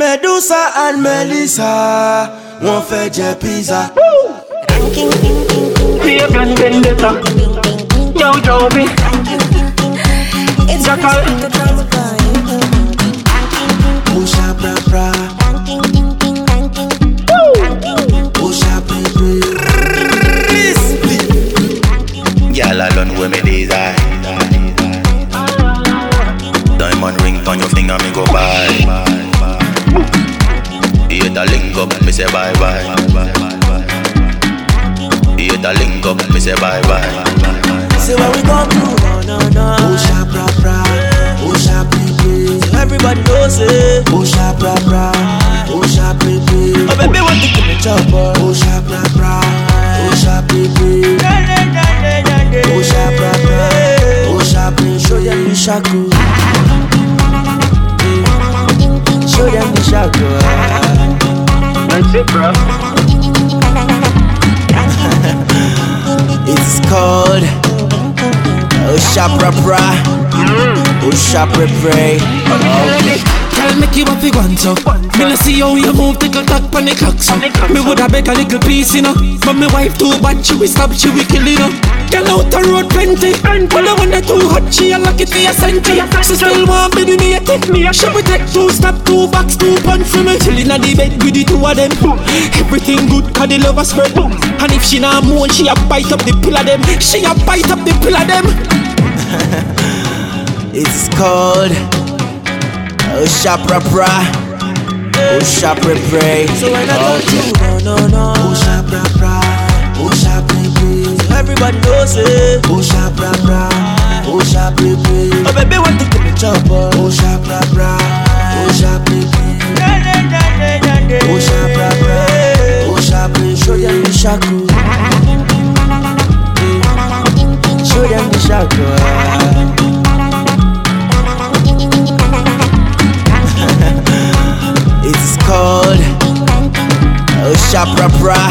Medusa and Melissa wọ́n fẹ́ jẹ pizza. Fabian Vendetta, Yo Joby, Jackal, Pusha bra. Diamond ring on your finger, me go buy. Say bye bye. You the link up, me say bye bye. Say what we gon' do, no no no. Pusha bra bra, pusha baby. So everybody knows it. Pusha bra bra, pusha baby. Oh baby, want to give me trouble? Pusha bra bra, pusha baby. Pusha bra bra, pusha baby. Show them the shaku. Show them the shaku. That's it, bro. It's called Osha oh, Bra Bra mm. Osha oh, Pre Pre Girl, make you happy one so Me no see how you move, take a talk pon the clock so Me woulda beg a little piece, you know. But me wife too bad, she will stop, she will kill, you know. Girl out the road plenty But the one too hot, she a lock it for a senti She still want me to be a tip She will take two step, two box, two punch for me. Chillin' at the bed with the two of them. Everything good, cause the love a spread. And if she not moan, she a bite up the pill of them. She a bite up the pill of them. It's called oh, Osha Bra Bra Osha oh, Pre Pre So when I go oh, to no no no. Osha Bra Bra Osha baby So everybody knows it. Osha Bra Bra Osha baby. Oh baby want to give me trouble Osha Bra Bra. Osha baby. Osha Bra Bra. Osha baby. Show them the shaku Show them the shaku It's called Osha Bra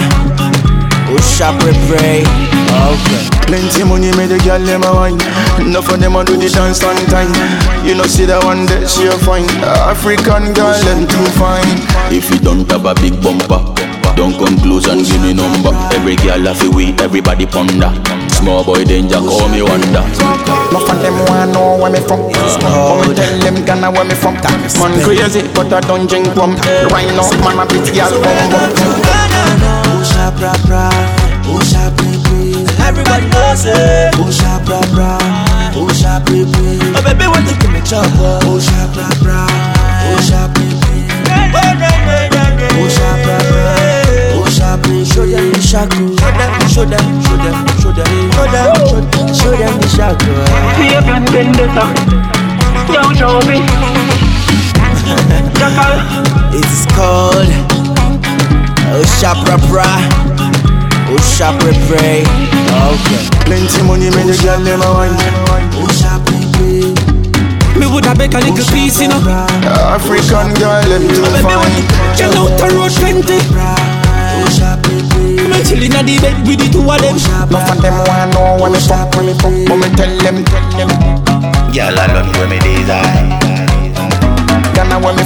Bra Osha Pre Pre Okay Plenty money made the girl them a wine. Enough of them a do the dance on time. You know see that one that she a fine. African girl them too fine. If you don't have a big bumper, don't come close and give me number. Every girl have a way, everybody ponder. Small boy danger, call me wonder. Enough of them wanna know where me from. Oh, but me tell them Ghana where me from. Man crazy, but I don't drink rum. Right now, man a bit girl bum bum. Osha Bra Bra Osha baby Everybody knows it. Oh, Osha Bra Bra. Oh, Osha baby Oh baby want to give me trouble Osha oh, Bra Bra. Osha baby Osha Bra Bra. Osha baby Show them the shaku Show them, show them, show them, show them, show them, show them the shaku Fabian Vendetta, Yo Joby, Jackal, It's called Osha Bra Bra Osha Pre Pre Okay Plenty money made the girl them a wine. Osha baby Me woulda beg a little piece, you know African girl them too fine. Girl out the road plenty Osha baby Me chillin' at the bed with the two of them Enough of them wanna know where me from, where me from. But me tell them, tell them Girl alone with me desire. Ghana where me from.